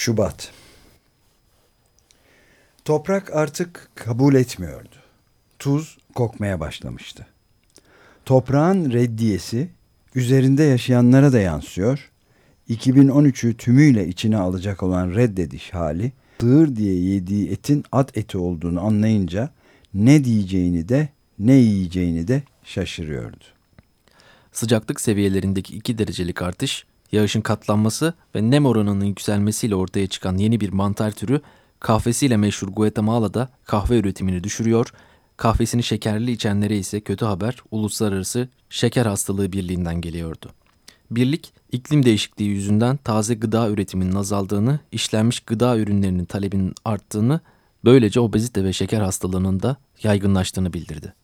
Şubat Toprak artık kabul etmiyordu. Tuz kokmaya başlamıştı. Toprağın reddiyesi üzerinde yaşayanlara da yansıyor. 2013'ü tümüyle içine alacak olan reddediş hali, sığır diye yediği etin at eti olduğunu anlayınca ne diyeceğini de ne yiyeceğini de şaşırıyordu. Sıcaklık seviyelerindeki 2 derecelik artış, yağışın katlanması ve nem oranının yükselmesiyle ortaya çıkan yeni bir mantar türü kahvesiyle meşhur Guatemala'da kahve üretimini düşürüyor, kahvesini şekerli içenlere ise kötü haber Uluslararası Şeker Hastalığı Birliği'nden geliyordu. Birlik, iklim değişikliği yüzünden taze gıda üretiminin azaldığını, işlenmiş gıda ürünlerinin talebinin arttığını, böylece obezite ve şeker hastalığının da yaygınlaştığını bildirdi.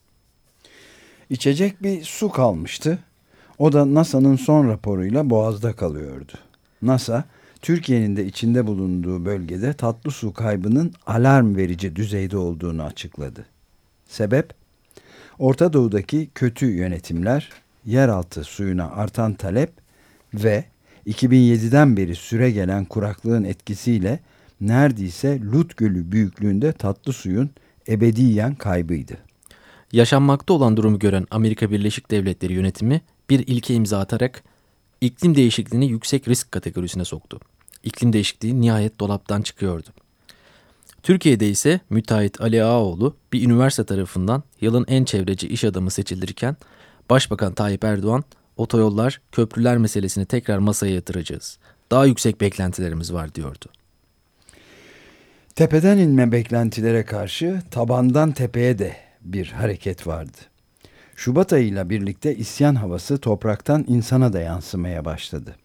İçecek bir su kalmıştı. O da NASA'nın son raporuyla boğazda kalıyordu. NASA, Türkiye'nin de içinde bulunduğu bölgede tatlı su kaybının alarm verici düzeyde olduğunu açıkladı. Sebep? Orta Doğu'daki kötü yönetimler, yeraltı suyuna artan talep ve 2007'den beri süre gelen kuraklığın etkisiyle neredeyse Lut Gölü büyüklüğünde tatlı suyun ebediyen kaybıydı. Yaşanmakta olan durumu gören Amerika Birleşik Devletleri yönetimi bir ilke imza atarak iklim değişikliğini yüksek risk kategorisine soktu. İklim değişikliği nihayet dolaptan çıkıyordu. Türkiye'de ise müteahhit Ali Ağoğlu bir üniversite tarafından yılın en çevreci iş adamı seçilirken Başbakan Tayyip Erdoğan otoyollar, köprüler meselesini tekrar masaya yatıracağız. Daha yüksek beklentilerimiz var diyordu. Tepeden inme beklentilere karşı tabandan tepeye de bir hareket vardı. Şubat ayıyla birlikte isyan havası topraktan insana da yansımaya başladı.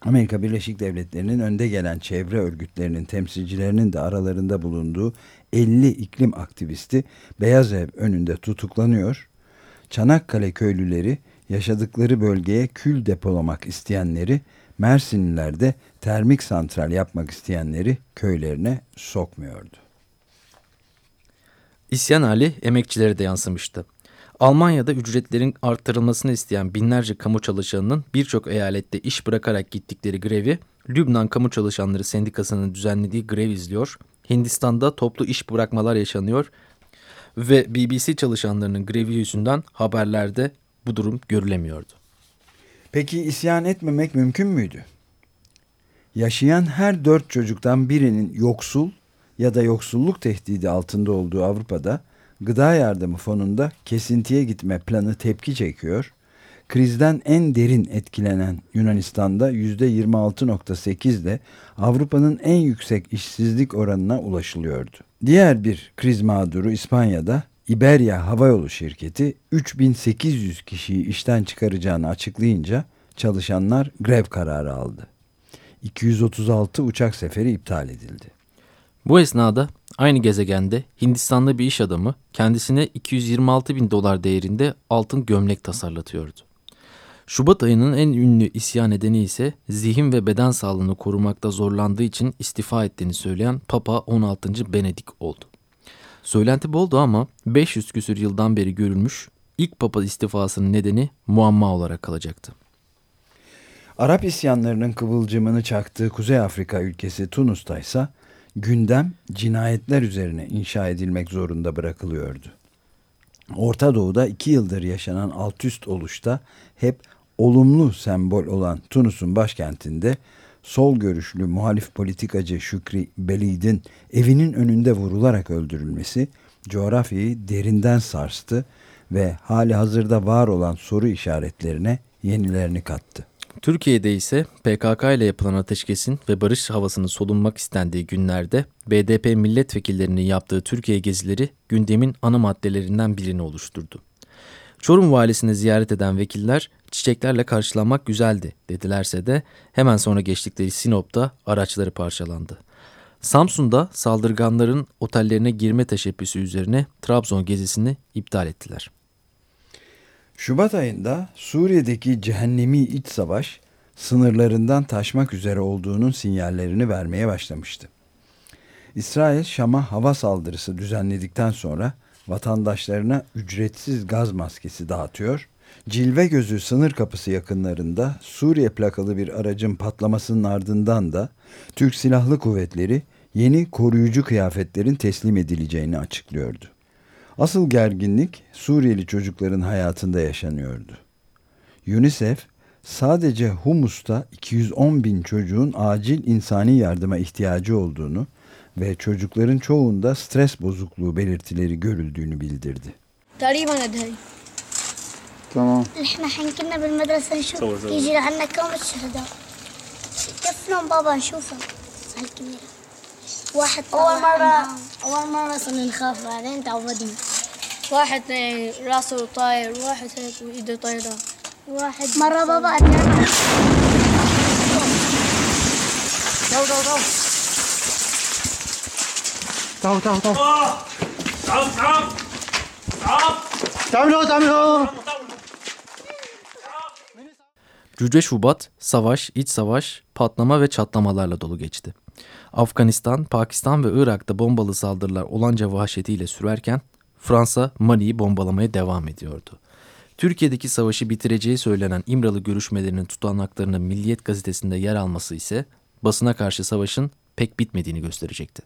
Amerika Birleşik Devletleri'nin önde gelen çevre örgütlerinin temsilcilerinin de aralarında bulunduğu 50 iklim aktivisti Beyaz Ev önünde tutuklanıyor. Çanakkale köylüleri yaşadıkları bölgeye kül depolamak isteyenleri, Mersinliler de termik santral yapmak isteyenleri köylerine sokmuyordu. İsyan hali emekçilere de yansımıştı. Almanya'da ücretlerin arttırılmasını isteyen binlerce kamu çalışanının birçok eyalette iş bırakarak gittikleri grevi Lübnan Kamu Çalışanları Sendikası'nın düzenlediği grev izliyor. Hindistan'da toplu iş bırakmalar yaşanıyor ve BBC çalışanlarının grevi yüzünden haberlerde bu durum görülemiyordu. Peki isyan etmemek mümkün müydü? Yaşayan her dört çocuktan birinin yoksul ya da yoksulluk tehdidi altında olduğu Avrupa'da Gıda Yardımı Fonu'nda kesintiye gitme planı tepki çekiyor. Krizden en derin etkilenen Yunanistan'da %26.8 ile Avrupa'nın en yüksek işsizlik oranına ulaşılıyordu. Diğer bir kriz mağduru İspanya'da İberya Havayolu şirketi 3800 kişiyi işten çıkaracağını açıklayınca çalışanlar grev kararı aldı. 236 uçak seferi iptal edildi. Bu esnada aynı gezegende Hindistanlı bir iş adamı kendisine 226 bin dolar değerinde altın gömlek tasarlatıyordu. Şubat ayının en ünlü isyan nedeni ise zihin ve beden sağlığını korumakta zorlandığı için istifa ettiğini söyleyen Papa 16. Benedik oldu. Söylenti boldu ama 500 küsür yıldan beri görülmüş ilk Papa istifasının nedeni muamma olarak kalacaktı. Arap isyanlarının kıvılcımını çaktığı Kuzey Afrika ülkesi Tunus'ta ise gündem cinayetler üzerine inşa edilmek zorunda bırakılıyordu. Orta Doğu'da iki yıldır yaşanan altüst oluşta hep olumlu sembol olan Tunus'un başkentinde sol görüşlü muhalif politikacı Şükri Belid'in evinin önünde vurularak öldürülmesi coğrafyayı derinden sarstı ve hali hazırda var olan soru işaretlerine yenilerini kattı. Türkiye'de ise PKK ile yapılan ateşkesin ve barış havasını solunmak istendiği günlerde BDP milletvekillerinin yaptığı Türkiye gezileri gündemin ana maddelerinden birini oluşturdu. Çorum valisini ziyaret eden vekiller çiçeklerle karşılanmak güzeldi dedilerse de hemen sonra geçtikleri Sinop'ta araçları parçalandı. Samsun'da saldırganların otellerine girme teşebbüsü üzerine Trabzon gezisini iptal ettiler. Şubat ayında Suriye'deki cehennemi iç savaş sınırlarından taşmak üzere olduğunun sinyallerini vermeye başlamıştı. İsrail Şam'a hava saldırısı düzenledikten sonra vatandaşlarına ücretsiz gaz maskesi dağıtıyor Cilve Gözü sınır kapısı yakınlarında Suriye plakalı bir aracın patlamasının ardından da Türk Silahlı Kuvvetleri yeni koruyucu kıyafetlerin teslim edileceğini açıklıyordu. Asıl gerginlik Suriyeli çocukların hayatında yaşanıyordu. UNICEF sadece Humus'ta 210 bin çocuğun acil insani yardıma ihtiyacı olduğunu ve çocukların çoğunda stres bozukluğu belirtileri görüldüğünü bildirdi. تقريبا قد هي تمام احنا حين كنا بالمدرسة نشوف صور صور. يجي عنا كم الشهداء كيفنهم بابا نشوفهم هالكبيرة واحد أول طلع مرة معاهم. أول مرة صرنا نخاف بعدين تعودنا واحد إيه، راسه طاير واحد هيك وايده طايرة واحد مرة بابا أتانا تعالوا تعالوا تعالوا تعال تعال تعال تعالوا تعالوا Cüce Şubat, savaş, iç savaş, patlama ve çatlamalarla dolu geçti. Afganistan, Pakistan ve Irak'ta bombalı saldırılar olanca vahşetiyle sürerken Fransa Mali'yi bombalamaya devam ediyordu. Türkiye'deki savaşı bitireceği söylenen İmralı görüşmelerinin tutanaklarının Milliyet gazetesinde yer alması ise basına karşı savaşın pek bitmediğini gösterecekti.